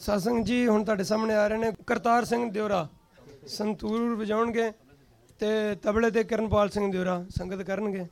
ਸਾਸੰਗ ਜੀ ਹੁਣ ਤੁਹਾਡੇ ਸਾਹਮਣੇ ਆ ਰਹੇ ਨੇ। ਕਰਤਾਰ ਸਿੰਘ ਦਿਉਰਾ ਸੰਤੂਰ ਵਜਾਉਣਗੇ ਤੇ ਤਬਲੇ ਤੇ ਕਿਰਨਪਾਲ ਸਿੰਘ ਦਿਉਰਾ ਸੰਗਤ ਕਰਨਗੇ।